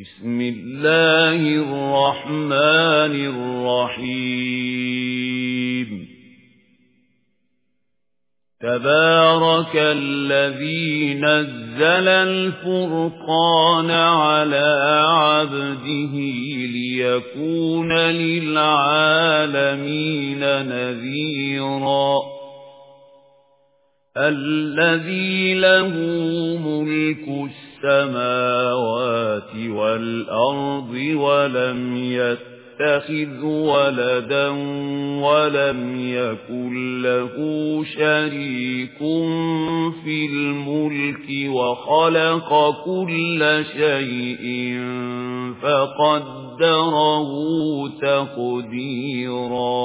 بسم الله الرحمن الرحيم. تبارك الذي نزل الفرقان على عبده ليكون للعالمين نذيرا. الذي له ملك السماوات والأرض ولم يتخذ ولدا ولم يكن له شريك في الملك وخلق كل شيء فقدره تقديرا.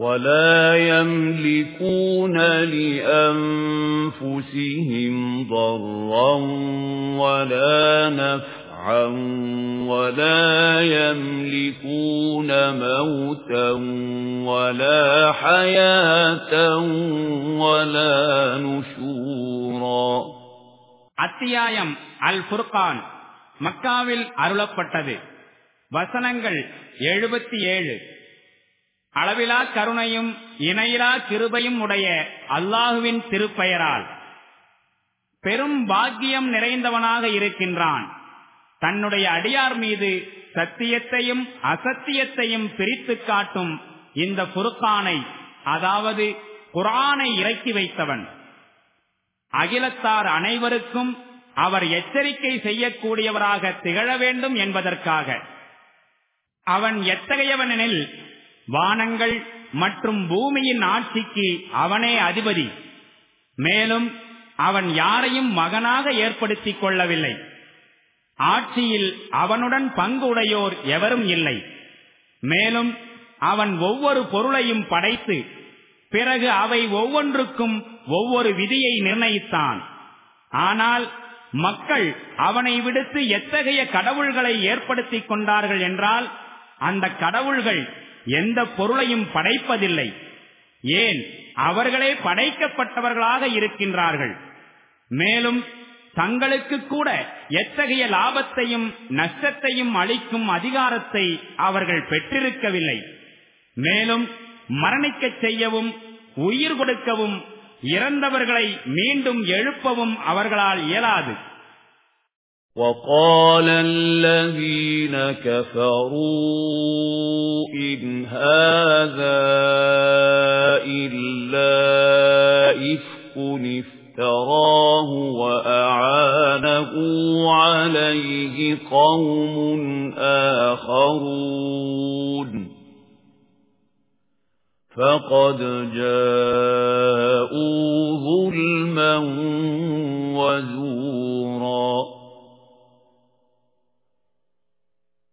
ولا يملكون لأنفسهم ضرا ولا نفعا ولا يملكون موتا ولا حياة ولا نشورا அத்தியாயம் அல் ஃபுர்கான் மக்காவில் அருளப்பட்டது வசனங்கள் எழுபத்தி ஏழு அளவிலா கருணையும் இணையிலா கிருபையும் உடைய அல்லாஹுவின் திருப்பெயரால் பெரும் பாக்கியம் நிறைந்தவனாக இருக்கின்றான். தன்னுடைய அடியார் மீது சத்தியத்தையும் அசத்தியத்தையும் பிரித்து காட்டும் இந்த புருக்கானை அதாவது குரானை இறக்கி வைத்தவன். அகிலத்தார் அனைவருக்கும் அவர் எச்சரிக்கை செய்யக்கூடியவராக திகழ வேண்டும் என்பதற்காக. அவன் எத்தகையவனெனில் வானங்கள் மற்றும் பூமியின் ஆட்சிக்கு அவனே அதிபதி. மேலும் அவன் யாரையும் மகனாக ஏற்படுத்திக் கொள்ளவில்லை. ஆட்சியில் அவனுடன் பங்கு உடையோர் எவரும் இல்லை. மேலும் அவன் ஒவ்வொரு பொருளையும் படைத்து பிறகு அவை ஒவ்வொன்றுக்கும் ஒவ்வொரு விதியை நிர்ணயித்தான். ஆனால் மக்கள் அவனை விடுத்து எத்தகைய கடவுள்களை ஏற்படுத்திக் கொண்டார்கள் என்றால் அந்த கடவுள்கள் எந்த பொருளையும் படைப்பதில்லை. ஏன்? அவர்களே படைக்கப்பட்டவர்களாக இருக்கின்றார்கள். மேலும் தங்களுக்கு கூட எத்தகைய லாபத்தையும் நஷ்டத்தையும் அளிக்கும் அதிகாரத்தை அவர்கள் பெற்றிருக்கவில்லை. மேலும் மரணிக்கச் செய்யவும் உயிர் கொடுக்கவும் இறந்தவர்களை மீண்டும் எழுப்பவும் அவர்களால் இயலாது. وقال الذين كفروا إن هذا إلا إفك افتراه وأعانه عليه قوم آخرون. فقد جاءوا ظلما وزورا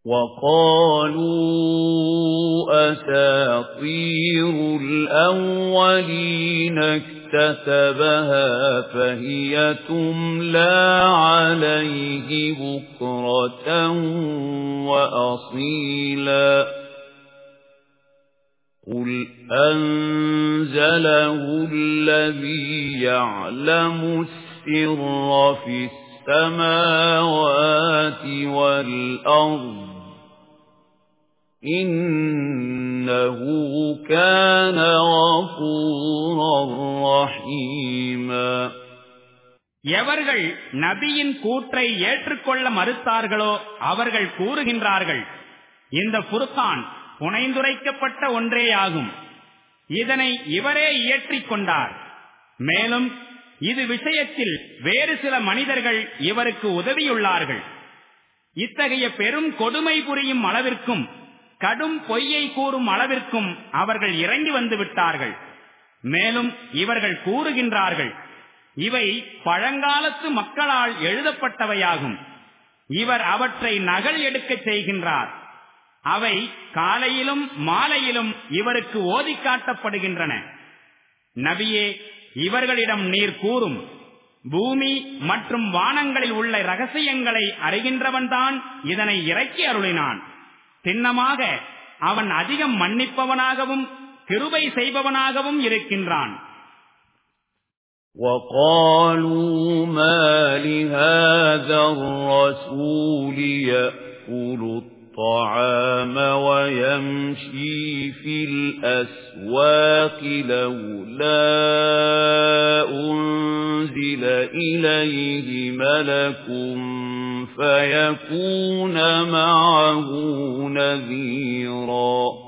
وقالوا أساطير الأولين اكتتبها فهي تملى عليه بكرة وأصيلا. قل أنزله الذي يعلم السر في السماوات والأرض إِنَّهُ كَانَ غَفُورًا رَّحِيمًا எவர்கள் நபியின் கூற்றை ஏற்றுக்கொள்ள மறுத்தார்களோ அவர்கள் கூறுகின்றார்கள் இந்த புருக்கான் புனைந்துரைக்கப்பட்ட ஒன்றேயாகும் இதனை இவரே இயற்றிக் கொண்டார் மேலும் இது விஷயத்தில் வேறு சில மனிதர்கள் இவருக்கு உதவியுள்ளார்கள் இத்தகைய பெரும் கொடுமை புரியும் அளவிற்கும் கடும் பொய்யை கூறும் அளவிற்கும் அவர்கள் இறங்கி வந்து விட்டார்கள். மேலும் இவர்கள் கூறுகின்றார்கள் இவை பழங்காலத்து மக்களால் எழுதப்பட்டவையாகும். இவர் அவற்றை நகல் எடுக்கச் செய்கின்றார். அவை காலையிலும் மாலையிலும் இவருக்கு ஓதி காட்டப்படுகின்றன. நபியே இவர்களிடம் நீர் கூறும் பூமி மற்றும் வானங்களில் உள்ள ரகசியங்களை அறிகின்றவன்தான் இதனை இறக்கி அருளினான். சின்னமாக அவன் அதிகம் மன்னிப்பவனாகவும் கிருபை செய்பவனாகவும் இருக்கின்றான் وقالوا ما لهذا الرسول يأكل الطعام ويمشي في الأسواق لولا أنزل إليه ملك فيكون معه نذيرا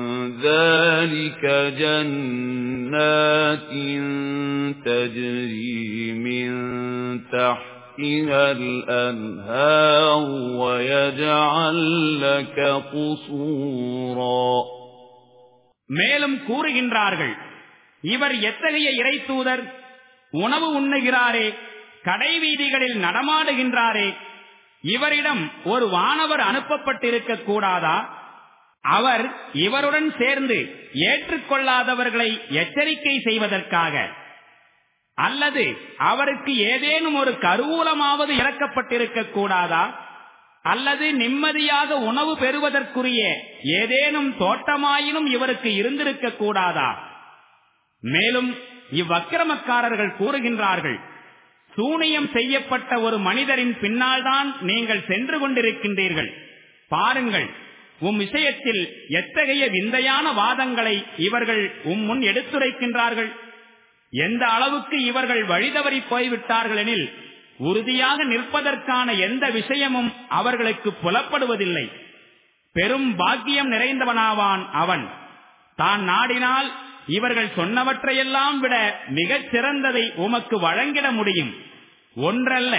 ذلك جنات تجري من تحتها الأنهار ويجعل لك قصورا மேலும் கூறுகின்றார்கள் இவர் எத்தகைய இறை தூதர் உணவு உண்ணுகிறாரே கடை வீதிகளில் நடமாடுகின்றாரே இவரிடம் ஒரு வானவர் அனுப்பப்பட்டிருக்க கூடாதா அவர் இவருடன் சேர்ந்து ஏற்றுக்கொள்ளாதவர்களை எச்சரிக்கை செய்வதற்காக அல்லது அவருக்கு ஏதேனும் ஒரு கருவூலமாவது இறக்கப்பட்டிருக்க கூடாதா? அல்லது நிம்மதியாக உணவு பெறுவதற்குரிய ஏதேனும் தோட்டமாயினும் இவருக்கு இருந்திருக்க கூடாதா? மேலும் இவ்வக்கிரமக்காரர்கள் கூறுகின்றார்கள் சூனியம் செய்யப்பட்ட ஒரு மனிதரின் பின்னால்தான் நீங்கள் சென்று கொண்டிருக்கின்றீர்கள். பாருங்கள் உம் விஷயத்தில் எத்தகைய விந்தையான வாதங்களை இவர்கள் உம் முன் எடுத்துரைக்கின்றார்கள்? எந்த அளவுக்கு இவர்கள் வழிதவறி போய்விட்டார்கள் எனில் உறுதியாக நிற்பதற்கான எந்த விஷயமும் அவர்களுக்கு புலப்படுவதில்லை. பெரும் பாக்கியம் நிறைந்தவனாவான் அவன். தான் நாடினால் இவர்கள் சொன்னவற்றையெல்லாம் விட மிகச் சிறந்ததை உமக்கு வழங்கிட முடியும். ஒன்றல்ல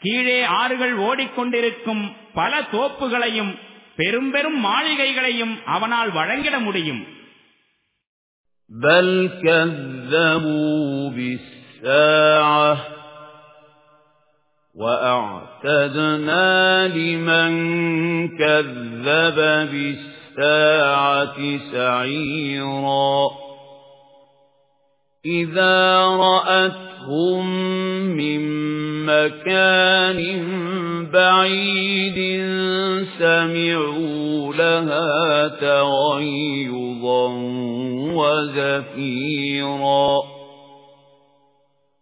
கீழே ஆறுகள் ஓடிக்கொண்டிருக்கும் பல தோப்புகளையும் பெரும் பெரும் மாளிகைகளையும் அவனால் வழங்கிட முடியும் بل كذبوا بالساعة وأعتدنا لمن كذب بالساعة سعيرا إذا رأتهم من مكان بعيد سمعوا لها تغيظا وزفيرا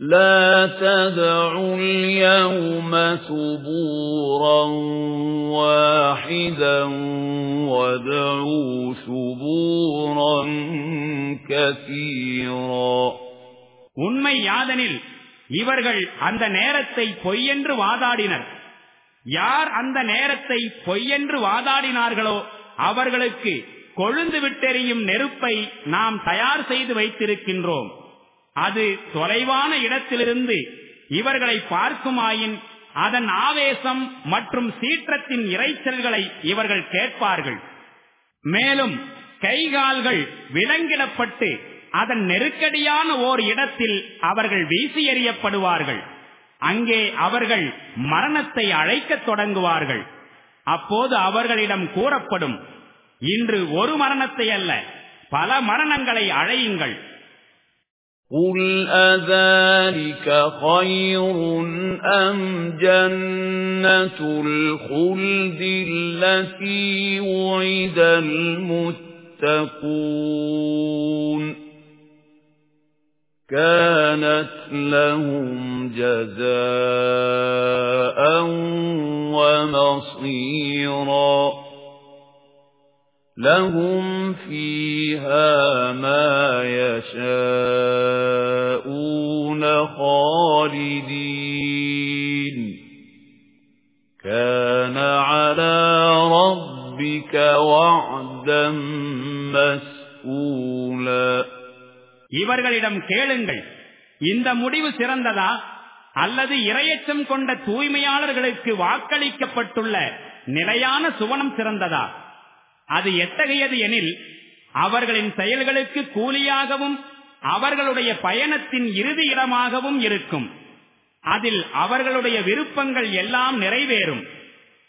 لا تدعوا اليوم ثبورا واحدا وادعوا ثبورا كثيرا உண்மை யாதனில் இவர்கள் அந்த நேரத்தை பொய்யென்று வாதாடினர் யார் அந்த நேரத்தை பொய்யென்று வாதாடினார்களோ அவர்களுக்கு கொழுந்து விட்டெறியும் நெருப்பை நாம் தயார் செய்து வைத்திருக்கின்றோம் அது தொலைவான இடத்திலிருந்து இவர்களை பார்க்குமாயின் அதன் ஆவேசம் மற்றும் சீற்றத்தின் இறைச்சல்களை இவர்கள் கேட்பார்கள். மேலும் கைகால்கள் விலங்கிடப்பட்டு அதன் நெருக்கடியான ஓர் இடத்தில் அவர்கள் வீசி எறியப்படுவார்கள் அங்கே அவர்கள் மரணத்தை அழைக்கத் தொடங்குவார்கள். அப்போது அவர்களிடம் கூறப்படும் இன்று ஒரு மரணத்தை அல்ல பல மரணங்களை அழையுங்கள். قُلْ أَذَلِكَ خَيْرٌ أَمْ جَنَّةُ الْخُلْدِ الَّتِي وُعِدَ الْمُتَّقُونَ كَانَتْ لَهُمْ جَزَاءً وَمَصِيرًا لَهُمْ فِيهَا مَا يَشَاءُونَ خَالِدِينَ كَانَ عَلَى رَبِّكَ وَعْدًا مَسْئُولًا இவர்களிடம் கேளுங்கள் இந்த முடிவு சிறந்ததா அல்லது இரையச்சம் கொண்ட தூய்மையாளர்களுக்கு வாக்களிக்கப்பட்டுள்ள நிலையான சுவனம் சிறந்ததா அது எத்தகையது எனில் அவர்களின் செயல்களுக்கு கூலியாகவும் அவர்களுடைய பயணத்தின் இறுதி இடமாகவும் இருக்கும். அதில் அவர்களுடைய விருப்பங்கள் எல்லாம் நிறைவேறும்.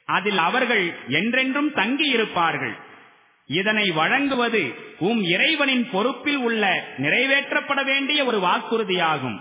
அதில் அவர்கள் என்றென்றும் தங்கியிருப்பார்கள் இதனை வழங்குவது உம் இறைவனின் பொறுப்பில் உள்ள நிறைவேற்றப்பட வேண்டிய ஒரு வாக்குறுதியாகும்.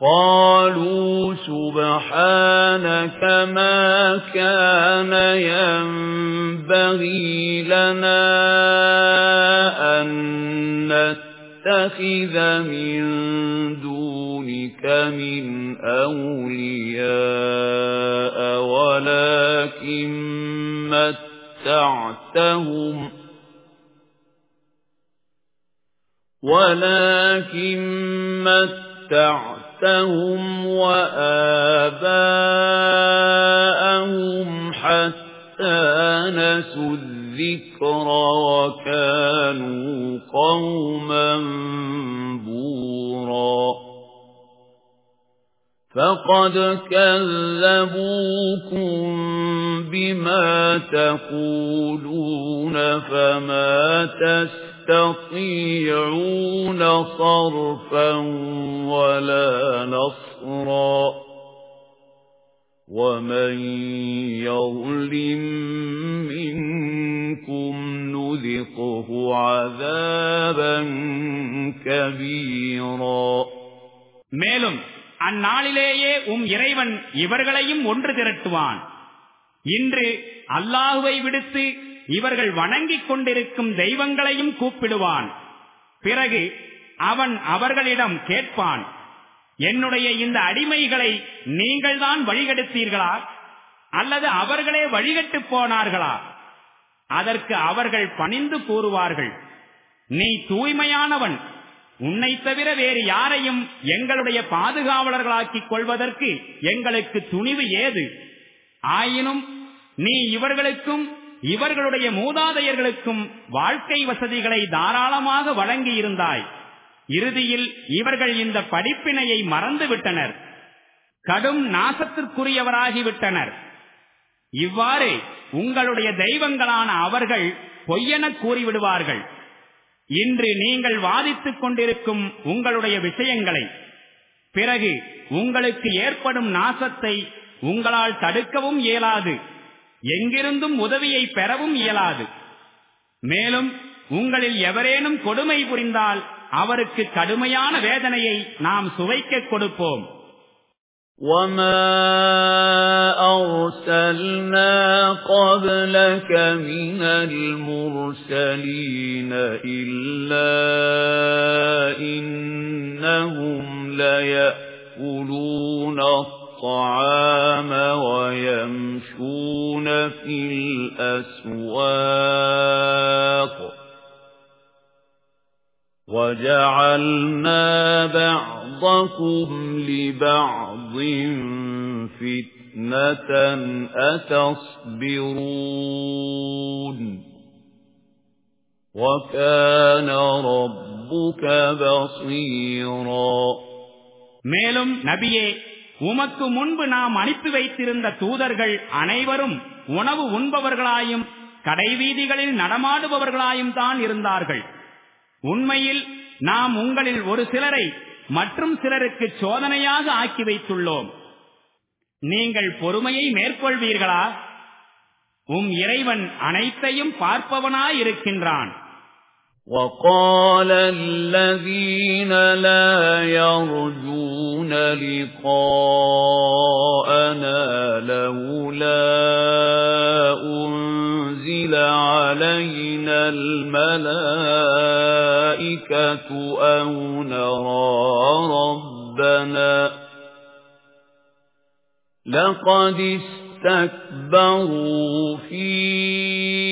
قالوا سبحانك ما كان ينبغي لنا أن نتخذ من دونك من أولياء ولكن متعتهم. ولكن متعتهم. أَنفُسَهُمْ وَآبَاءَهُمْ حَتَّى نَسُوا الذِّكْرَ وَكَانُوا قَوْمًا بُورًا. فَقَدْ كَذَّبُوكُم بِمَا تَقُولُونَ فَمَا تَسْتَطِيعُونَ يَسْتَطِيعُونَ صَرْفًا وَلَا نَصْرًا وَمَن يَظْلِم مِّنكُمْ نُذِقْهُ عَذَابًا كَبِيرًا மேலும் அந்நாளிலேயே உம் இறைவன் இவர்களையும் ஒன்று திரட்டுவான் இன்று அல்லாஹுவை விடுத்து இவர்கள் வணங்கிக் கொண்டிருக்கும் தெய்வங்களையும் கூப்பிடுவான். பிறகு அவன் அவர்களிடம் கேட்பான் என்னுடைய இந்த அடிமைகளை நீங்கள்தான் வழிகெடுத்தீர்களா? அல்லது அவர்களே வழிகட்டு போனார்களா? அதற்கு அவர்கள் பணிந்து கூறுவார்கள் நீ தூய்மையானவன். உன்னை தவிர வேறு யாரையும் எங்களுடைய பாதுகாவலர்களாக்கிக் கொள்வதற்கு எங்களுக்கு துணிவு ஏது? ஆயினும் நீ இவர்களுக்கும் இவர்களுடைய மூதாதையர்களுக்கும் வாழ்க்கை வசதிகளை தாராளமாக வழங்கி இருந்தாய் இறுதியில் இவர்கள் இந்த படிப்பினையை மறந்துவிட்டனர். கடும் நாசத்திற்குரியவராகிவிட்டனர். இவ்வாறு உங்களுடைய தெய்வங்களான அவர்கள் பொய்யென கூறிவிடுவார்கள். இன்று நீங்கள் வாதித்துக் கொண்டிருக்கும் உங்களுடைய விஷயங்களை பிறகு உங்களுக்கு ஏற்படும் நாசத்தை உங்களால் தடுக்கவும் இயலாது. எங்கிருந்தும் உதவியை பெறவும் இயலாது மேலும் உங்களில் எவரேனும் கொடுமை புரிந்தால் அவருக்கு கடுமையான வேதனையை நாம் சுவைக்க கொடுப்போம் وَمَا أَرْسَلْنَا قَبْلَكَ مِنَ الْمُرْسَلِينَ إِلَّا إِنَّهُمْ لَيَأْكُلُونَ الطَّعَامَ وَيَمْشُونَ فِي الْأَسْوَاقِ وَجَعَلْنَا بَعْضَكُمْ لِبَعْضٍ فِتْنَةً أَتَصْبِرُونَ وَكَانَ رَبُّكَ بَصِيرًا மேலும் நபியே உமக்கு முன்பு நாம் அனுப்பி வைத்திருந்த தூதர்கள் அனைவரும் உணவு உண்பவர்களாயும் கடைவீதிகளில் நடமாடுபவர்களாயும் தான் இருந்தார்கள். உண்மையில் நாம் உங்களில் ஒரு சிலரை மற்றும் சிலருக்கு சோதனையாக ஆக்கி வைத்துள்ளோம். நீங்கள் பொறுமையை மேற்கொள்வீர்களா? உம் இறைவன் அனைத்தையும் பார்ப்பவனாயிருக்கின்றான். وَقَالَ الَّذِينَ لَا يَرْجُونَ لِقَاءَنَا لَوْلَا أُنْزِلَ عَلَيْنَا الْمَلَائِكَةُ أَوْ نَرَى رَبَّنَا لَقَدِ اسْتَكْبَرُوا فِي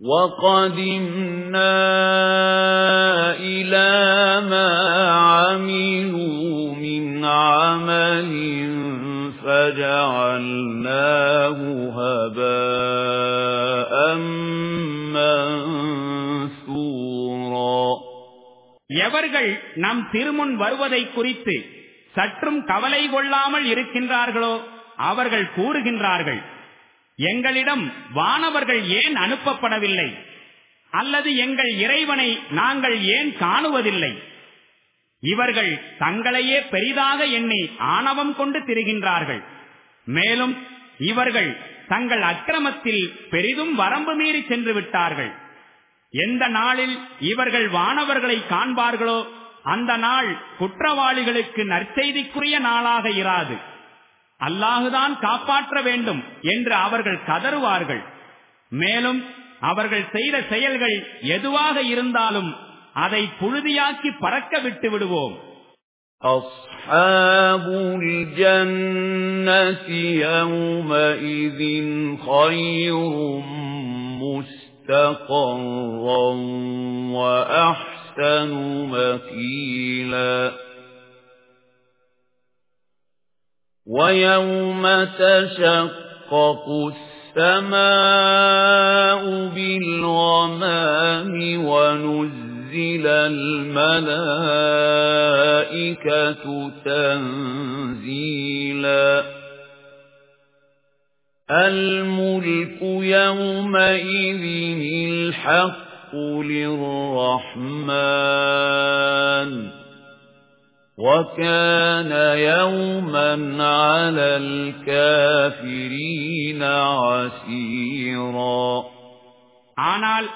وَقَدِمْنَا إِلَى مَا عَمِلُوا مِنْ عَمَلٍ فَجَعَلْنَاهُ هَبَاءً مَنْثُورًا எவர்கள் நம் திருமுன் வருவதை குறித்து சற்றும் கவலை கொள்ளாமல் இருக்கின்றார்களோ அவர்கள் கூறுகின்றார்கள் எங்களிடம் வானவர்கள் ஏன் அனுப்பப்படவில்லை? அல்லது எங்கள் இறைவனை நாங்கள் ஏன் காணுவதில்லை? இவர்கள் தங்களையே பெரிதாக எண்ணி ஆணவம் கொண்டு திரிகின்றார்கள். மேலும் இவர்கள் தங்கள் அக்கிரமத்தில் பெரிதும் வரம்பு மீறி சென்று விட்டார்கள். எந்த நாளில் இவர்கள் வானவர்களை காண்பார்களோ அந்த நாள் குற்றவாளிகளுக்கு நற்செய்திக்குரிய நாளாக இராது. அல்லாஹுதான் காப்பாற்ற வேண்டும் என்று அவர்கள் கதறுவார்கள் மேலும் அவர்கள் செய்த செயல்கள் எதுவாக இருந்தாலும் அதை புழுதியாக்கி பறக்க விட்டு விடுவோம் أصحاب الجنة يومئذ خير مستقرا وأحسن مكيلا وَيَوْمَ تَشَقَّقُ السَّمَاءُ بِالْغَمَامِ وَنُزِّلَ الْمَلَائِكَةُ تَنزِيلًا الْمُلْكُ يَوْمَئِذٍ الْحَقُّ لِلرَّحْمَنِ وَكَانَ يَوْمًا عَلَى الْكَافِرِينَ عَسِيرًا ஆனால்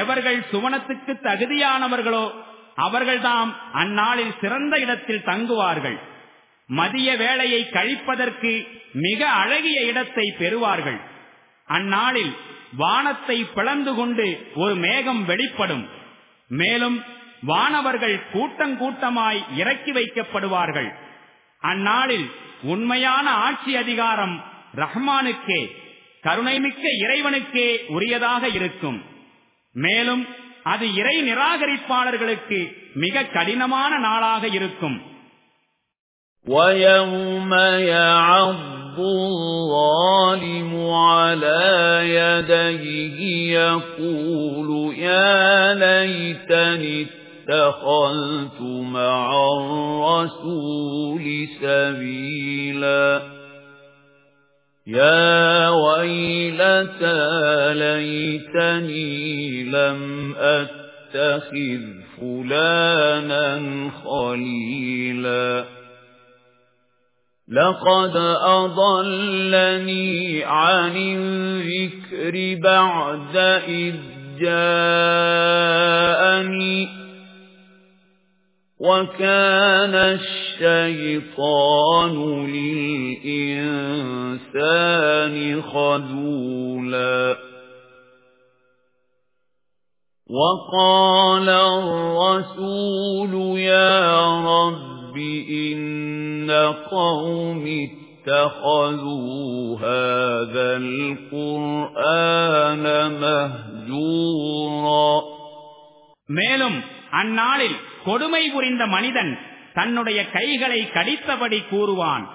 எவர்கள் சுவனத்துக்கு தகுதியானவர்களோ அவர்கள்தாம் அந்நாளில் சிறந்த இடத்தில் தங்குவார்கள் மதிய வேளையை கழிப்பதற்கு மிக அழகிய இடத்தை பெறுவார்கள் அந்நாளில் வானத்தை பிளந்து கொண்டு ஒரு மேகம் வெளிப்படும் மேலும் வானவர்கள் கூட்டங்கூட்டமாய் இறக்கி வைக்கப்படுவார்கள் அந்நாளில் உண்மையான ஆட்சி அதிகாரம் ரஹ்மானுக்கே கருணைமிக்க இறைவனுக்கே உரியதாக இருக்கும் மேலும் அது இறை நிராகரிப்பாளர்களுக்கு மிக கடினமான நாளாக இருக்கும் وَيَوْمَ يَعَضُّ الظَّالِمُ عَلَى يَدَيْهِ يَقُولُ يَا لَيْتَنِي اتَّخَذْتُ مَعَ الرَّسُولِ سَبِيلًا. يَا وَيْلَتَى لَيْتَنِي لَمْ أَتَّخِذْ فُلَانًا خَلِيلًا. لَقَدْ أَضَلَّنِي عَنِ الذِّكْرِ بَعْدَ إِذْ جاءني وكان الشيطان للإنسان خذولا وقال الرسول يا رب إن قومي اتخذوا هذا القرآن مهجورا மேலும் அந்நாளில் கொடுமை புரிந்த மனிதன் தன்னுடைய கைகளை கடித்தபடி கூறுவான்.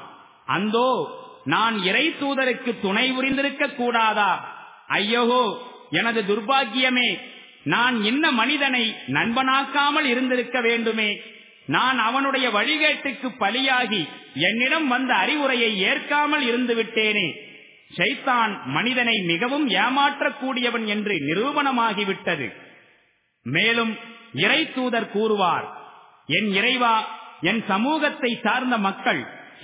அந்தோ நான் இறை தூதருக்கு துணை புரிந்திருக்க கூடாதா? ஐயோகோ எனது துர்பாகியமே நான் இன்ன மனிதனை நண்பனாக்காமல் இருந்திருக்க வேண்டுமே. நான் அவனுடைய வழிகேட்டுக்கு பலியாகி என்னிடம் வந்த அறிவுரையை ஏற்காமல் இருந்து விட்டேனே ஷைத்தான் மனிதனை மிகவும் ஏமாற்றக்கூடியவன் என்று நிரூபணமாகிவிட்டது. மேலும் இறை தூதர் கூறுவார் என் இறைவா என் சமூகத்தை சார்ந்த மக்கள்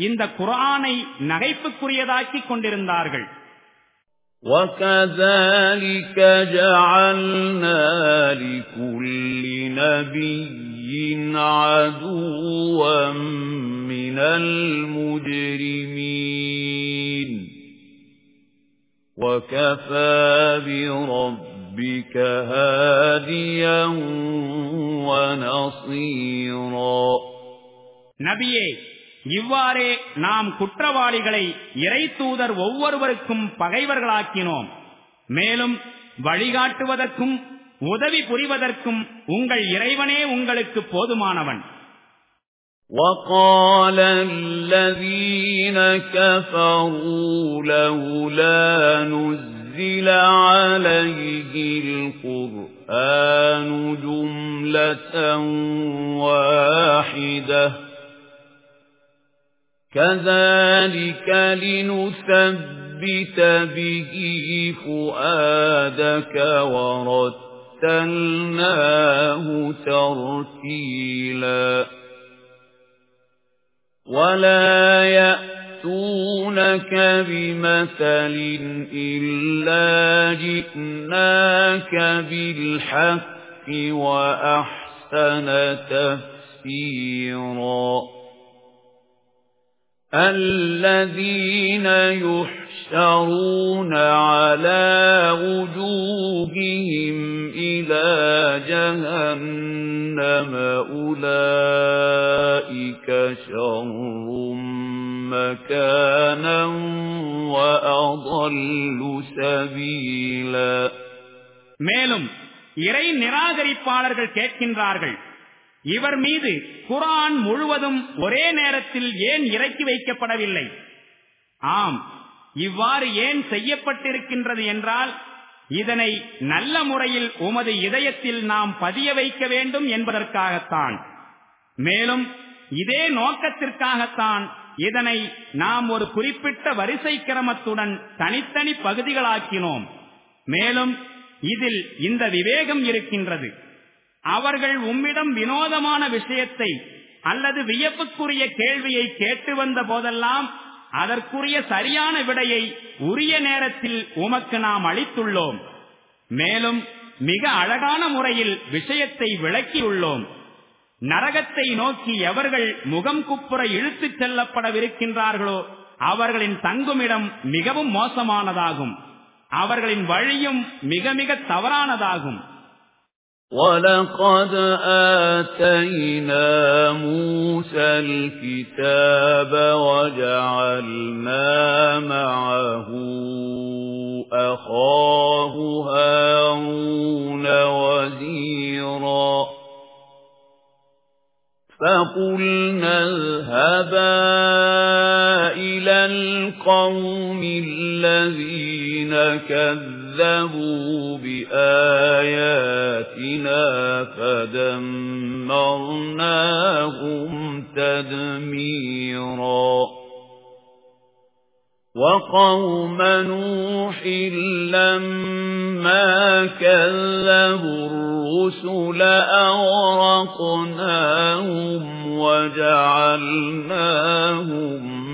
இந்த குரானை நகைப்புக்குரியதாக்கிக் கொண்டிருந்தார்கள் وَكَذَلِكَ جَعَلْنَا لِكُلِّ نَبِيٍّ عَدُوًّا مِنَ الْمُجْرِمِينَ وَكَفَى بِرَبِّكَ هَادِيًا وَنَصِيرًا நபியே இவ்வாறே நாம் குற்றவாளிகளை இறை தூதர் ஒவ்வொருவருக்கும் பகைவர்களாக்கினோம் மேலும் வழிகாட்டுவதற்கும் உதவி புரிவதற்கும் உங்கள் இறைவனே உங்களுக்கு போதுமானவன் وقال الذين كفروا لولا نزل عليه القرآن جملة واحدة. كذلك لنثبت به فؤادك وَرَتَّلْنَاهُ تَرْتِيلًا. وَلَا يَأْتُونَكَ بِمَثَلٍ إِلَّا جِئْنَاكَ بِالْحَقِّ وَأَحْسَنَ تَفْسِيرًا الَّذِينَ يُحْشَرُونَ عَلَى وُجُوهِهِمْ إِلَى جَهَنَّمَ أُولَئِكَ شَرٌّ مَكَانًا وَأَضَلُّ سَبِيلًا மேலும் இறை நிராகரிப்பாளர்கள் கேட்கின்றார்கள் இவர் மீது குரான் முழுவதும் ஒரே நேரத்தில் ஏன் இறக்கி வைக்கப்படவில்லை ஆம் இவ்வாறு ஏன் செய்யப்பட்டிருக்கின்றது என்றால் இதனை நல்ல முறையில் உமது இதயத்தில் நாம் பதிய வைக்க வேண்டும் என்பதற்காகத்தான் மேலும் இதே நோக்கத்திற்காகத்தான் இதனை நாம் ஒரு குறிப்பிட்ட வரிசை கிரமத்துடன் தனித்தனி பகுதிகளாக்கினோம். மேலும் இதில் இந்த விவேகம் இருக்கின்றது. அவர்கள் உம்மிடம் வினோதமான விஷயத்தை அல்லது வியப்புக்குரிய கேள்வியை கேட்டு வந்த போதெல்லாம் அதற்குரிய சரியான விடையை உரிய நேரத்தில் உமக்கு நாம் அளித்துள்ளோம். மேலும் மிக அழகான முறையில் விஷயத்தை விளக்கியுள்ளோம். நரகத்தை நோக்கி எவர்கள் முகம் குப்புற இழுத்துச் செல்லப்படவிருக்கின்றார்களோ அவர்களின் தங்குமிடம் மிகவும் மோசமானதாகும் அவர்களின் வழியும் மிக மிக தவறானதாகும் وَلَقَدْ آتَيْنَا مُوسَى الْكِتَابَ وَجَعَلْنَا مَعَهُ أَخَاهُ هَارُونَ وَزِيرًا فَقُلْنَا اذْهَبَا إِلَى الْقَوْمِ الَّذِينَ كَذَّبُوا بِآيَاتِنَا فَدَمَّرْنَاهُمْ تَدْمِيرًا وَقَوْمَ نُوحٍ لَمَّا كَذَّبُوا الرُّسُلَ أَغْرَقْنَاهُمْ وَجَعَلْنَاهُمْ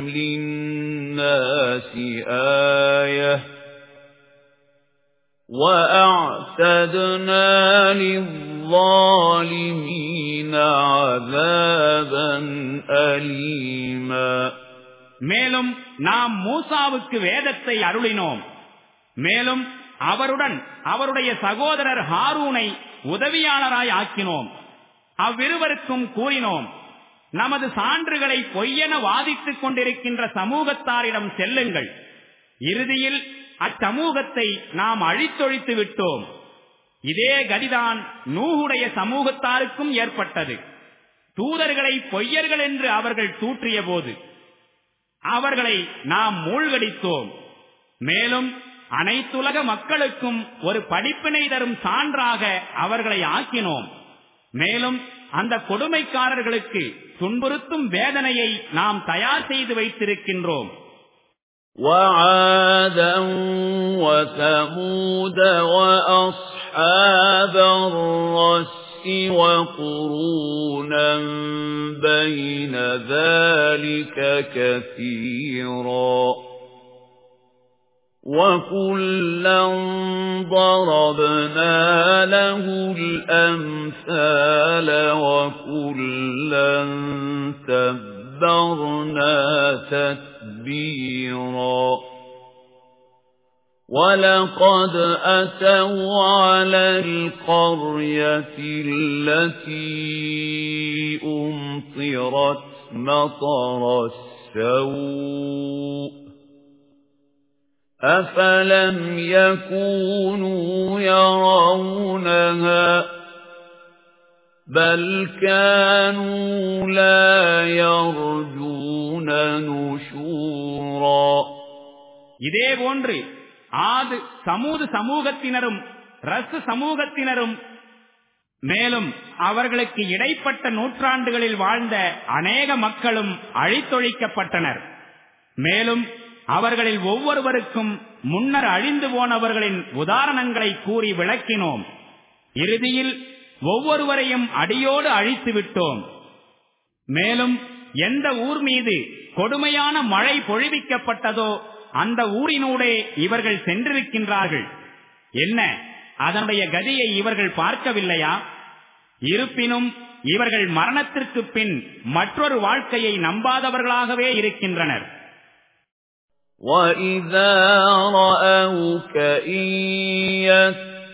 لِلنَّاسِ آيَةً وَأَعْتَدْنَا لِلظَّالِمِينَ عَذَابًا أَلِيمًا மேலும் நாம் மூசாவுக்கு வேதத்தை அருளினோம். மேலும் அவருடன் அவருடைய சகோதரர் ஹாரூனை உதவியாளராய் ஆக்கினோம். அவ்விருவருக்கும் கூறினோம் நமது சான்றுகளை பொய்யென வாதித்துக் கொண்டிருக்கின்ற சமூகத்தாரிடம் செல்லுங்கள். இறுதியில் அச்சமூகத்தை நாம் அழித்தொழித்து விட்டோம். இதே கதிதான் நூகுடைய சமூகத்தாருக்கும் ஏற்பட்டது. தூதர்களை பொய்யர்கள் என்று அவர்கள் தூற்றிய போது அவர்களை நாம் மூழ்கடித்தோம் மேலும் அனைத்துலக மக்களுக்கும் ஒரு படிப்பினை தரும் சான்றாக அவர்களை ஆக்கினோம் மேலும் அந்த கொடுமைக்காரர்களுக்கு துன்புறுத்தும் வேதனையை நாம் தயார் செய்து வைத்திருக்கின்றோம் وعادا وثمود وأصحاب الرس وقرونا بين ذلك كثيرا. وَكُلًّا ضَرَبْنَا لَهُ الْأَمْثَالَ وَكُلًّا تَبَّرْنَا تَتْبِيرًا. وَلَقَدْ أَتَوْا عَلَى الْقَرْيَةِ الَّتِي أُمْطِرَتْ مَطَرَ السَّوْءِ أَفَلَمْ يَكُونُوا يَرَوْنَهَا بَلْ كَانُوا لَا يَرْجُونَ نُشُورًا இதே போன்று ஆது சமூது சமூகத்தினரும் ரசு சமூகத்தினரும். மேலும் அவர்களுக்கு இடைப்பட்ட நூற்றாண்டுகளில் வாழ்ந்த அநேக மக்களும் அழித்தொழிக்கப்பட்டனர். மேலும் அவர்களில் ஒவ்வொருவருக்கும் முன்னர் அழிந்து போனவர்களின் உதாரணங்களை கூறி விளக்கினோம். இறுதியில் ஒவ்வொருவரையும் அடியோடு அழித்து விட்டோம். மேலும் எந்த ஊர் மீது கொடுமையான மழை பொழிவிக்கப்பட்டதோ அந்த ஊரினூடே இவர்கள் சென்றிருக்கின்றார்கள் என்ன அதனுடைய கதியை இவர்கள் பார்க்கவில்லையா இருப்பினும் இவர்கள் மரணத்திற்கு பின் மற்றொரு வாழ்க்கையை நம்பாதவர்களாகவே இருக்கின்றனர் وَإِذَا رَأَوْكَ إِن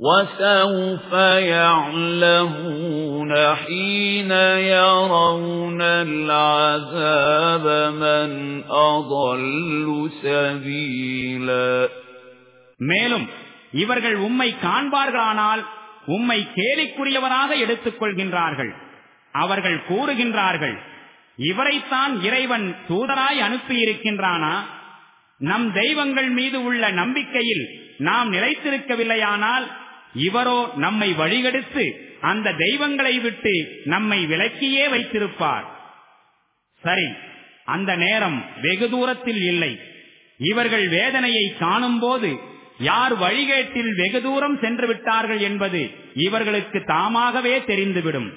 وَسَوْفَ يَعْلَمُونَ حِينَ يَرَوْنَ الْعَذَابَ مَنْ أَضَلُّ سَبِيلًا மேலும் இவர்கள் உம்மை காண்பார்களானால் உம்மை கேலிக்குரியவராக எடுத்துக் கொள்கின்றார்கள் அவர்கள் கூறுகின்றார்கள் இவரைத்தான் இறைவன் தூதராய் அனுப்பியிருக்கின்றானா நம் தெய்வங்கள் மீது உள்ள நம்பிக்கையில் நாம் நிலைத்திருக்கவில்லையானால் இவரோ நம்மை வழிகெடுத்து அந்த தெய்வங்களை விட்டு நம்மை விலக்கியே வைத்திருப்பார் சரி அந்த நேரம் வெகு தூரத்தில் இல்லை இவர்கள் வேதனையை காணும் போது யார் வழிகேட்டில் வெகு தூரம் சென்று விட்டார்கள் என்பது இவர்களுக்கு தாமாகவே தெரிந்துவிடும்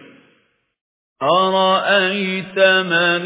أَرَأَيْتَ مَنِ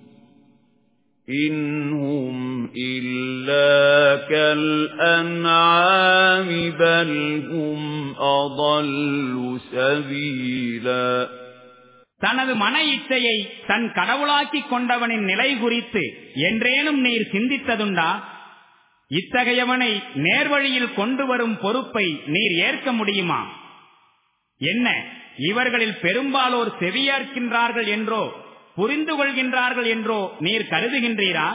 إِنْهُمْ إِلَّا كَالْأَنْعَامِ بَلْ هُمْ أَضَلُّ سَبِيلًا தனது மன இச்சையை தன் கடவுளாக்கிக் கொண்டவனின் நிலை குறித்து என்றேனும் நீர் சிந்தித்ததுண்டா இத்தகையவனை நேர்வழியில் கொண்டு வரும் பொறுப்பை நீர் ஏற்க முடியுமா என்ன இவர்களில் பெரும்பாலோர் செவியேற்கின்றார்கள் என்றோ புரிந்து கொள்கின்றார்கள் என்றோ நீர் கருதுகின்றீரா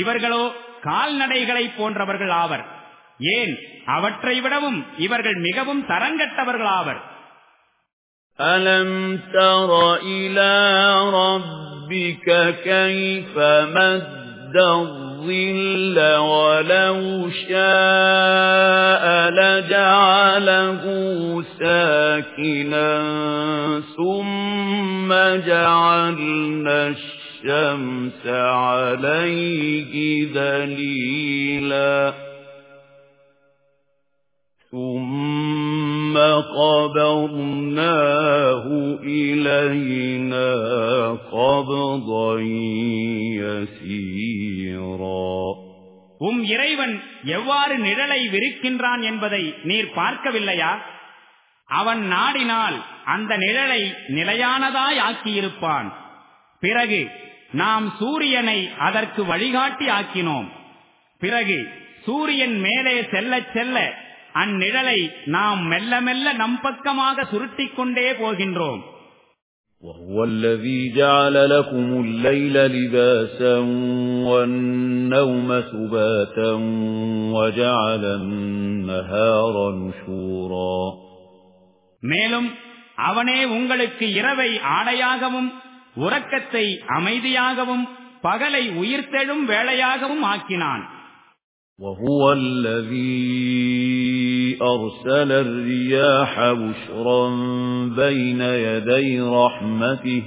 இவர்களோ கால்நடைகளை போன்றவர்கள் ஆவர் ஏன் அவற்றை விடவும் இவர்கள் மிகவும் தரங்கட்டவர்கள் ஆவர் أَلَمْ تَرَ إِلَى رَبِّكَ كَيْفَ مَدَّ الظِّلَّ وَلَوْ شَاءَ لَجَعَلَهُ سَاكِنًا ثُمَّ وَجَعَلْنَا الشَّمْسَ عَلَيْهِ دَلِيلًا ثُمَّ قَبَضْنَاهُ إِلَيْنَا قَبْضًا يَسِيرًا உம் இறைவன் எவ்வாறு நிழலை விரிக்கின்றான் என்பதை நீர் பார்க்கவில்லையா அவன் நாடினால் அந்த நிழலை நிலையானதாய் ஆக்கியிருப்பான் பிறகு நாம் சூரியனை அதற்கு வழிகாட்டி ஆக்கினோம் பிறகு சூரியன் மேலே செல்ல செல்ல அந்நிழலை நாம் மெல்ல மெல்ல நம் பக்கமாக சுருட்டிக் கொண்டே போகின்றோம் وهو الذي جعل لكم الليل لباسا والنوم سباتا وجعل النهار نشورا மேலும் அவனே உங்களுக்கு இரவை ஆடையாகவும் உறக்கத்தை அமைதியாகவும் பகலை உயிர்த்தெழும் வேளையாகவும் ஆக்கினான் وهو الذي أرسل الرياح بشرا بين يدي رحمته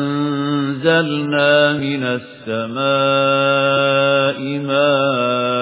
وأنزلنا من السماء ماء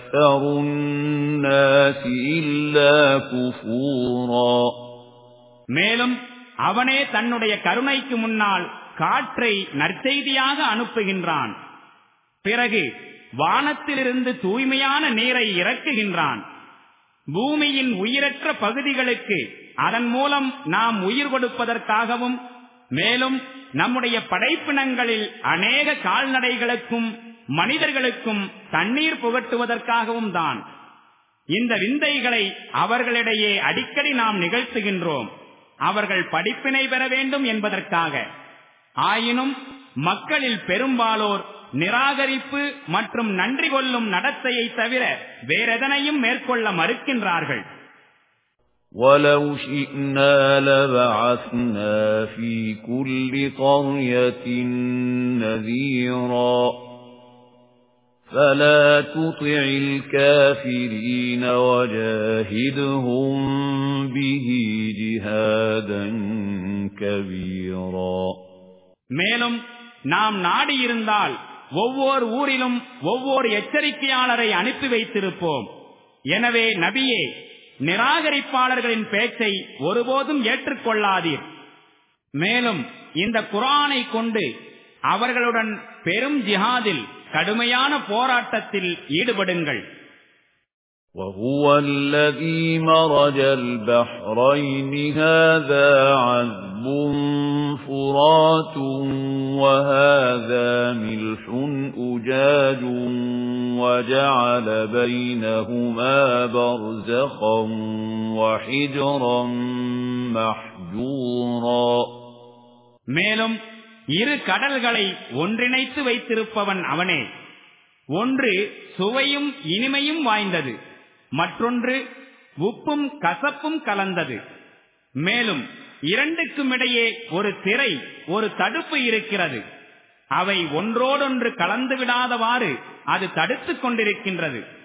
النَّاسِ إِلَّا كُفُورًا மேலும் அவனே தன்னுடைய கருணைக்கு முன்னால் காற்றை நற்செய்தியாக அனுப்புகின்றான் பிறகு வானத்திலிருந்து தூய்மையான நீரை இறக்குகின்றான் பூமியின் உயிரற்ற பகுதிகளுக்கு அதன் மூலம் நாம் உயிர் கொடுப்பதற்காகவும் மேலும் நம்முடைய படைப்பினங்களில் அநேக கால்நடைகளுக்கும் மனிதர்களுக்கும் தண்ணீர் புகட்டுவதற்காகவும் தான் இந்த விந்தைகளை அவர்களிடையே அடிக்கடி நாம் நிகழ்த்துகின்றோம் அவர்கள் படிப்பினை பெற வேண்டும் என்பதற்காக ஆயினும் மக்களில் பெரும்பாலோர் நிராகரிப்பு மற்றும் நன்றி கொள்ளும் நடத்தையை தவிர வேறெதனையும் மேற்கொள்ள மறுக்கின்றார்கள் وَلَوْ شِئْنَا لَبَعَثْنَا فِي كُلِّ قَرْيَةٍ نَذِيرًا فَلَا تُطِعِ الْكَافِرِينَ وَجَاهِدْهُم بِهِ جِهَادًا كَبِيرًا மேலும் நாம் நாடியிருந்தால் ஒவ்வொரு ஊரிலும் ஒவ்வொரு எச்சரிக்கையாளரை அனுப்பி வைத்திருப்போம் எனவே நபியே நிராகரிப்பாளர்களின் பேச்சை ஒருபோதும் ஏற்றுக்கொள்ளாதீர் மேலும் இந்த குரானை கொண்டு அவர்களுடன் பெரும் ஜிஹாதில் கடுமையான போராட்டத்தில் ஈடுபடுங்கள் وهو الذي مرج البحرين هذا عذب فرات وهذا ملح أجاج وجعل بينهما برزخا وحجرا محجورا மேலும் இரு கடல்களை ஒன்றிணைத்து வைத்திருப்பவன் அவனே. ஒன்று சுவையும் இனிமையும் வாய்ந்தது மற்றொன்று உப்பும் கசப்பும் கலந்தது. மேலும் இரண்டுக்கும் இடையே ஒரு திரை ஒரு தடுப்பு இருக்கிறது. அவை ஒன்றோடொன்று கலந்து விடாதவாறு அது தடுத்துக் கொண்டிருக்கின்றது.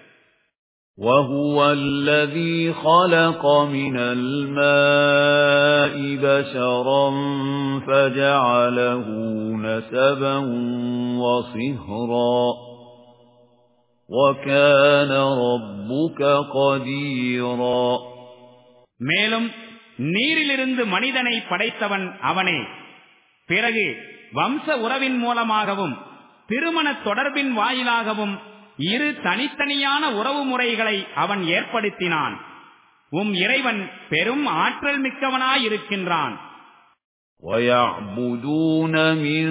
وهو الذي خلق من الماء بشرا فجعله نسبا وصهرا وَكَانَ رَبُّكَ قَدِيرًا மேலும் நீரிலிருந்து மனிதனை படைத்தவன் அவனே பிறகு வம்ச உறவின் மூலமாகவும் திருமண தொடர்பின் வாயிலாகவும் இரு தனித்தனியான உறவு முறைகளை அவன் ஏற்படுத்தினான் உம் இறைவன் பெரும் ஆற்றல் மிக்கவனாயிருக்கின்றான் وَيَعْبُدُونَ مِن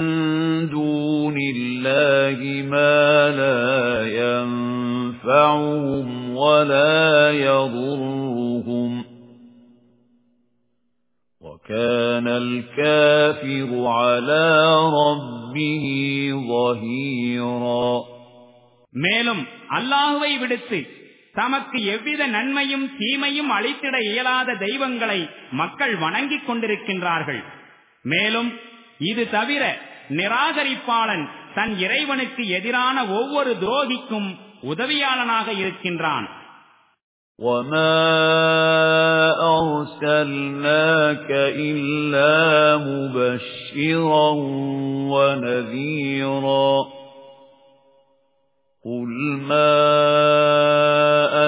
دُونِ اللَّهِ مَا لَا يَنفَعُهُمْ وَلَا يَضُرُّهُمْ وَكَانَ الْكَافِرُ عَلَى رَبِّهِ ظَهِيرًا மேலும் அல்லாஹுவை விடுத்து தமக்கு எவ்வித நன்மையும் தீமையும் அளித்திட இயலாத தெய்வங்களை மக்கள் வணங்கிக் கொண்டிருக்கின்றார்கள் மேலும் இது தவிர நிராகரிப்பாளன் தன் இறைவனுக்கு எதிரான ஒவ்வொரு துரோகிக்கும் உதவியாளனாக இருக்கின்றான் وَمَا أَرْسَلْنَاكَ إِلَّا مُبَشِّرًا وَنَذِيرًا قُلْ مَا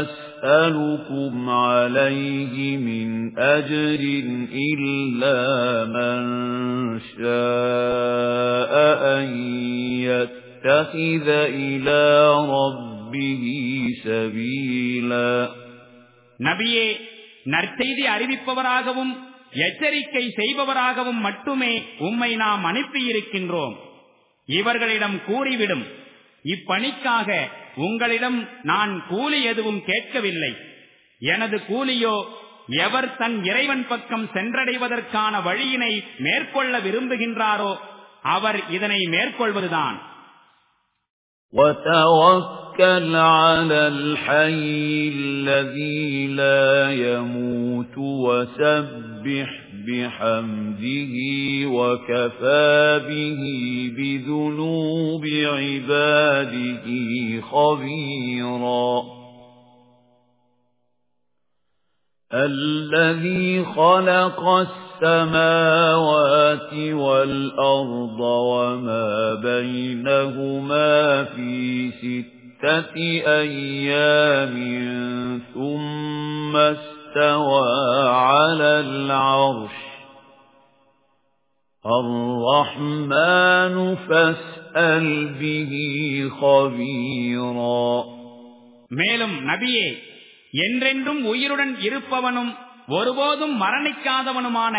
أَسْأَلُكُمْ عَلَيْهِ مِنْ أَجْرٍ إِلَّا مَنْ شَاءَ أَنْ يَتَّخِذَ إِلَى رَبِّهِ سَبِيلًا நபியே நற்செய்தி அறிவிப்பவராகவும் எச்சரிக்கை செய்பவராகவும் மட்டுமே உம்மை நாம் அனுப்பியிருக்கின்றோம் இவர்களிடம் கூறிவிடும் இப்பணிக்காக உங்களிடம் நான் கூலி எதுவும் கேட்கவில்லை எனது கூலியோ எவர் தன் இறைவன் பக்கம் சென்றடைவதற்கான வழியினை மேற்கொள்ள விரும்புகின்றாரோ அவர் இதனை மேற்கொள்வதுதான் وَتَوَكَّلْ عَلَى الْحَيِّ الَّذِي لَا يَمُوتُ وَسَبِّحْ بِحَمْدِهِ وَكَفَى بِهِ بِذُنُوبِ عِبَادِهِ خَبِيرًا. الَّذِي خَلَقَ السَّمَاوَاتِ وَالْأَرْضَ وَمَا بَيْنَهُمَا فِي سِتَّةِ أَيَّامٍ ثُمَّ اسْتَوَى عَلَى الْعَرْشِ الرَّحْمَنُ فَاسْأَلْ بِهِ خَبِيرًا மேலும் நபியே என்றென்றும் உயிருடன் இருப்பவனும் ஒருபோதும் மரணிக்காதவனுமான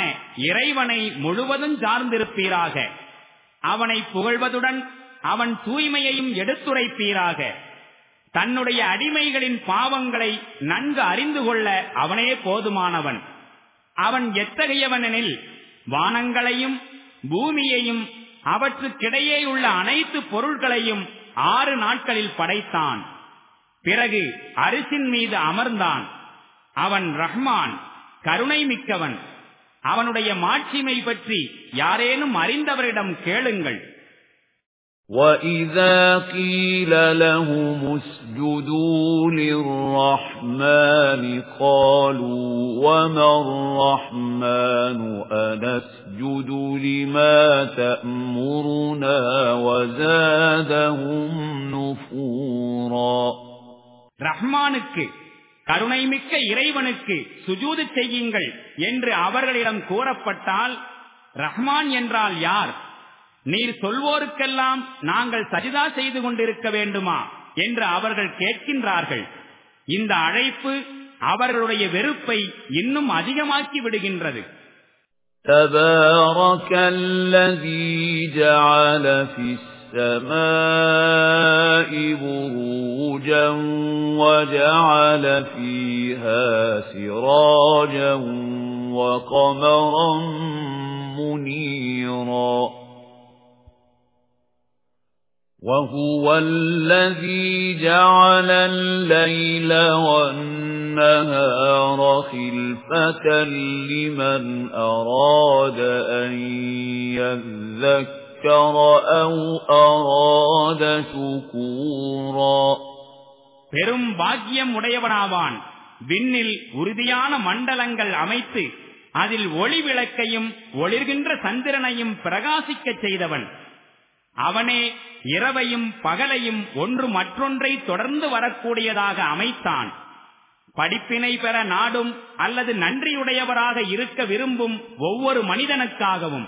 இறைவனை முழுவதும் சார்ந்திருப்பீராக அவனை புகழ்வதுடன் அவன் தூய்மையையும் எடுத்துரைப்பீராக தன்னுடைய அடிமைகளின் பாவங்களை நன்கு அறிந்து கொள்ள அவனே போதுமானவன். அவன் எத்தகையவனெனில் வானங்களையும் பூமியையும் அவற்றுக்கிடையே உள்ள அனைத்து பொருள்களையும் ஆறு நாட்களில் படைத்தான். பிறகு அரிசின் மீது அமர்ந்தான். அவன் ரஹ்மான் கருணை மிக்கவன். அவனுடைய மாட்சிமை பற்றி யாரேனும் அறிந்தவரிடம் கேளுங்கள். وَإِذَا قِيلَ لَهُمُ اسْجُدُوا لِلرَّحْمَنِ قَالُوا وَمَا الرَّحْمَنُ أَنَسْجُدُ لِمَا تَأْمُرُنَا وَزَادَهُمْ نُفُورًا ரஹ்மானுக்கு கருணைமிக்க இறைவனுக்கு சுஜூது செய்யுங்கள் என்று அவர்களிடம் கூறப்பட்டால் ரஹ்மான் என்றால் யார் நீர் சொல்வோருக்கெல்லாம் நாங்கள் சரிதா செய்து கொண்டிருக்க வேண்டுமா என்று அவர்கள் கேட்கின்றார்கள். இந்த அழைப்பு அவர்களுடைய வெறுப்பை இன்னும் அதிகமாக்கி விடுகின்றது. تبارك الذي جعل في السماء بروجا وجعل فيها سراجا وقمرا منيرا وهو الذي جعل الليل والنهار خلفة لمن أراد أن يذكر أو أراد شكورا பெரும் பாக்கியம் உடையவனாவான் விண்ணில் உறுதியான மண்டலங்கள் அமைத்து அதில் ஒளி விளக்கையும் ஒளிர்கின்ற சந்திரனையும் பிரகாசிக்கச் செய்தவன் அவனே இரவையும் பகலையும் ஒன்று மற்றொன்றை தொடர்ந்து வரக்கூடியதாக அமைத்தான். படிப்பினை பெற நாடும் அல்லது நன்றியுடையவராக இருக்க விரும்பும் ஒவ்வொரு மனிதனுக்காகவும்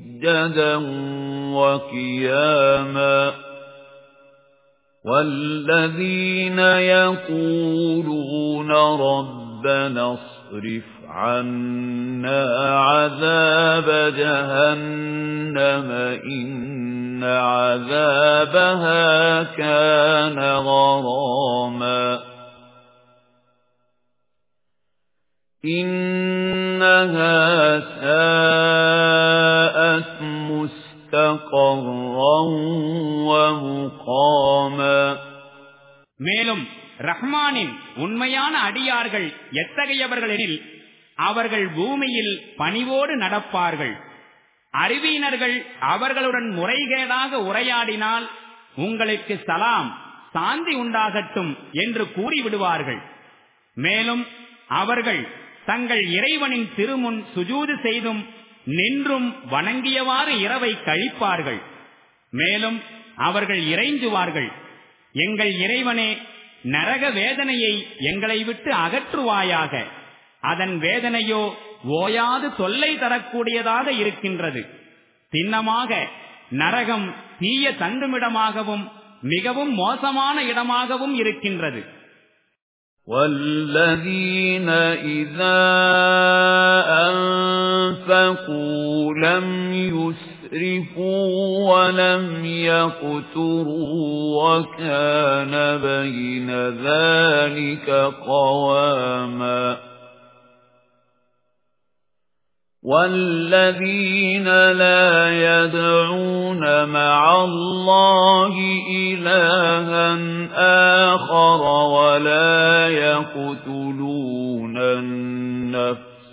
سُجَّدًا وَقِيَامًا وَالَّذِينَ يَقُولُونَ رَبَّنَا اصْرِفْ عَنَّا عَذَابَ جَهَنَّمَ إِنَّ عَذَابَهَا كَانَ غَرَامًا إِنَّهَا سَاءَتْ ரஹ்மானின் உண்மையான அடியார்கள் எத்தகையவர்களெனில் அவர்கள் பூமியில் பணிவோடு நடப்பார்கள். அறிவியினர்கள் அவர்களுடன் முறைகேடாக உரையாடினால் உங்களுக்கு சலாம் சாந்தி உண்டாகட்டும் என்று கூறிவிடுவார்கள். மேலும் அவர்கள் தங்கள் இறைவனின் திருமுன் சுஜூது செய்தும் நின்றும் வணங்கியவாறு இரவை கழிப்பார்கள். மேலும் அவர்கள் இறைஞ்சுவார்கள். எங்கள் இறைவனே நரக வேதனையை எங்களை விட்டு அகற்றுவாயாக அதன் வேதனையோ ஓயாது தொல்லை தரக்கூடியதாக இருக்கின்றது சின்னமாக நரகம் தீய தந்துமிடமாகவும் மிகவும் மோசமான இடமாகவும் இருக்கின்றது وَالَّذِينَ إِذَا أَنفَقُوا لَمْ يُسْرِفُوا وَلَمْ يَقْتُرُوا وَكَانَ بَيْنَ ذَلِكَ قَوَامًا وَالَّذِينَ لَا يَدْعُونَ مَعَ اللَّهِ إِلَٰهًا آخَرَ وَلَا يَقْتُلُونَ النَّفْسَ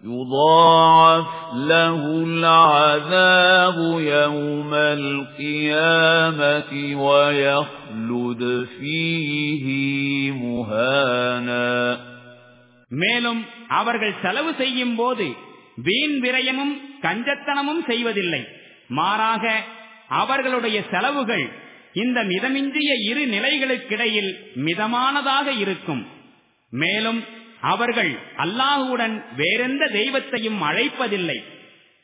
يُضَاعَفْ لَهُ الْعَذَابُ يَوْمَ الْقِيَامَةِ وَيَخْلُدْ فِيهِ مُهَانًا மேலும் அவர்கள் செலவு செய்யும் போது வீண் விரயமும் கஞ்சத்தனமும் செய்வதில்லை மாறாக அவர்களுடைய செலவுகள் இந்த மிதமிஞ்சிய இரு நிலைகளுக்கிடையில் மிதமானதாக இருக்கும் மேலும் அவர்கள் அல்லாஹுடன் வேறெந்த தெய்வத்தையும் அழைப்பதில்லை.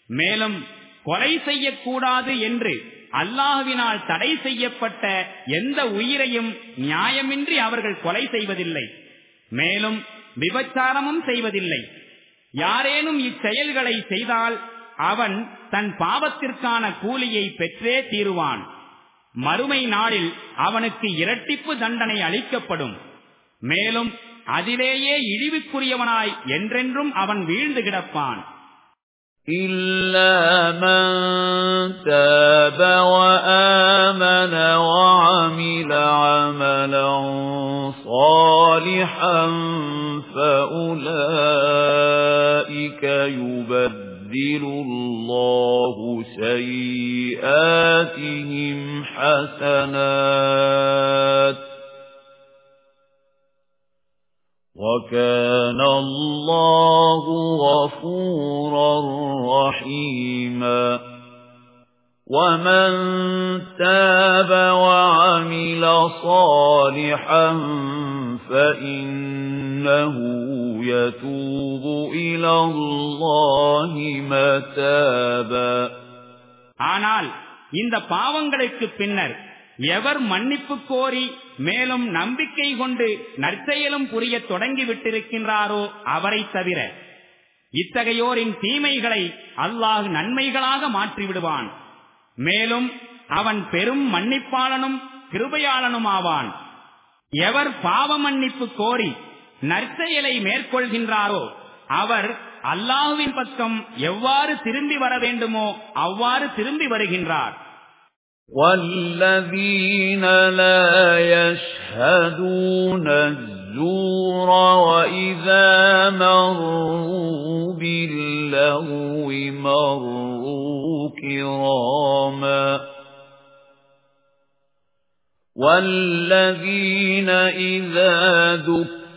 மேலும் கொலை செய்யக்கூடாது என்று அல்லாஹுவினால் தடை செய்யப்பட்ட எந்த உயிரையும் நியாயமின்றி அவர்கள் கொலை செய்வதில்லை. மேலும் விபச்சாரமும் செய்வதில்லை. யாரேனும் இச்செயல்களை செய்தால் அவன் தன் பாவத்திற்கான கூலியை பெற்றே தீருவான். மறுமை நாளில் அவனுக்கு இரட்டிப்பு தண்டனை அளிக்கப்படும். மேலும் அதிலேயே இழிவுக்குரியவனாய் என்றென்றும் அவன் வீழ்ந்து கிடப்பான் إِلَّا مَن تَابَ وَآمَنَ وَعَمِلَ عَمَلًا صَالِحًا فَأُولَئِكَ يُبَدِّلُ اللَّهُ سَيِّئَاتِهِمْ حَسَنَاتٍ وَكَانَ اللَّهُ غَفُورًا رَّحِيمًا وَمَن تَابَ وَعَمِلَ صَالِحًا فَإِنَّهُ يَتُوبُ إِلَى اللَّهِ مَتَابًا ஆனால் இந்த பாவங்களுக்கு பின்னர் எவர் மன்னிப்பு கோரி மேலும் நம்பிக்கை கொண்டு நற்செயலும் புரிய தொடங்கிவிட்டிருக்கின்றாரோ அவரை தவிர இத்தகையோரின் தீமைகளை அல்லாஹ் நன்மைகளாக மாற்றிவிடுவான். மேலும் அவன் பெரும் மன்னிப்பாளனும் கிருபையாளனும் ஆவான் எவர் பாவ மன்னிப்பு கோரி நற்செயலை மேற்கொள்கின்றாரோ அவர் அல்லாஹுவின் பக்கம் எவ்வாறு திரும்பி வர வேண்டுமோ அவ்வாறு திரும்பி வருகின்றார். والذين لا يشهدون الزور وإذا مروا باللغو مروا كراما والذين إذا ذكروا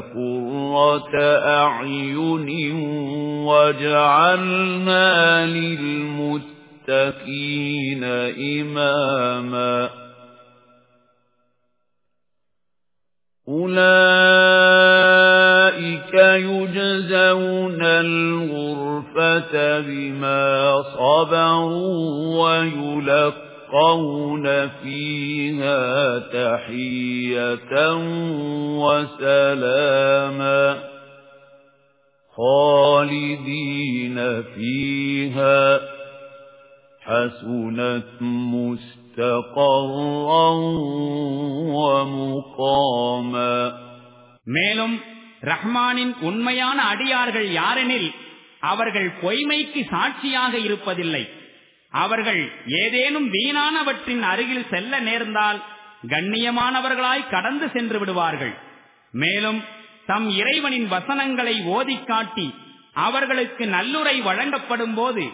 قُرَّةَ أَعْيُنٍ وَاجْعَلْنَا لِلْمُتَّقِينَ إِمَامًا. أُولَئِكَ يُجْزَوْنَ الْغُرْفَةَ بِمَا صَبَرُوا وَيُلَقَّوْنَ فِيهَا تَحِيَّةً وَسَلَامًا خَالِدِينَ فِيهَا حَسُنَتْ مُسْتَقَرًّا وَمُقَامًا மேலும் ரஹ்மானின் உண்மையான அடியார்கள் யாரெனில் அவர்கள் பொய்மைக்கு சாட்சியாக இருப்பதில்லை அவர்கள் ஏதேனும் வீணானவற்றின் அருகில் செல்ல நேர்ந்தால் கண்ணியமானவர்களாய் கடந்து சென்று விடுவார்கள். மேலும் தம் இறைவனின் வசனங்களை ஓதி காட்டி அவர்களுக்கு நல்லுரை வழங்கப்படும் போது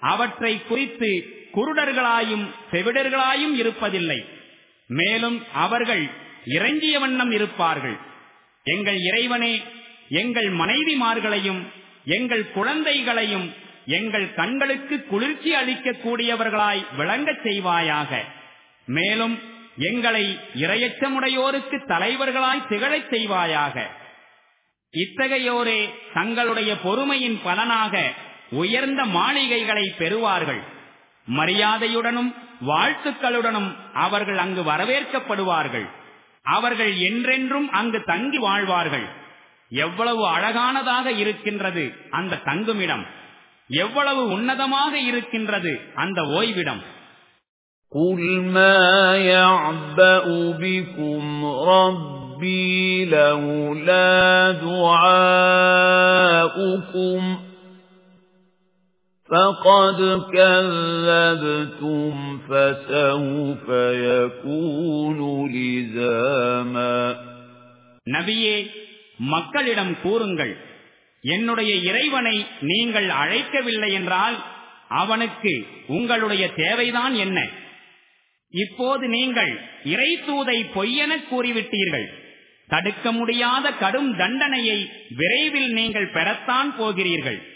அவற்றை குறித்து குருடர்களாயும் செவிடர்களாயும் இருப்பதில்லை. மேலும் அவர்கள் இறங்கிய வண்ணம் இருப்பார்கள். எங்கள் இறைவனே எங்கள் மனைவிமார்களையும் எங்கள் குழந்தைகளையும் எங்கள் கண்களுக்கு குளிர்ச்சி அளிக்கக்கூடியவர்களாய் விளங்கச் செய்வாயாக. மேலும் எங்களை இரையச்சமுடையோருக்கு தலைவர்களாய் திகழச் செய்வாயாக. இத்தகையோரே தங்களுடைய பொறுமையின் பலனாக உயர்ந்த மாளிகைகளை பெறுவார்கள். மரியாதையுடனும் வாழ்த்துக்களுடனும் அவர்கள் அங்கு வரவேற்கப்படுவார்கள். அவர்கள் என்றென்றும் அங்கு தங்கி வாழ்வார்கள். எவ்வளவு அழகானதாக இருக்கின்றது அந்த தங்குமிடம். எவ்வளவு உன்னதமாக இருக்கின்றது அந்த ஓய்விடம் قُلْ مَا يَعْبَأُ بِكُمْ رَبِّي لَوْلَا دُعَاؤُكُمْ فَقَدْ كَذَّبْتُمْ فَسَوْفَ يَكُونُ لِزَامًا நபியே மக்களிடம் கூறுங்கள் என்னுடைய இறைவனை நீங்கள் அழைக்கவில்லை என்றால் அவனுக்கு உங்களுடைய தேவைதான் என்ன? இப்போது நீங்கள் இறை தூதை பொய்யென கூறிவிட்டீர்கள். தடுக்க முடியாத கடும் தண்டனையை விரைவில் நீங்கள் பெறத்தான் போகிறீர்கள்.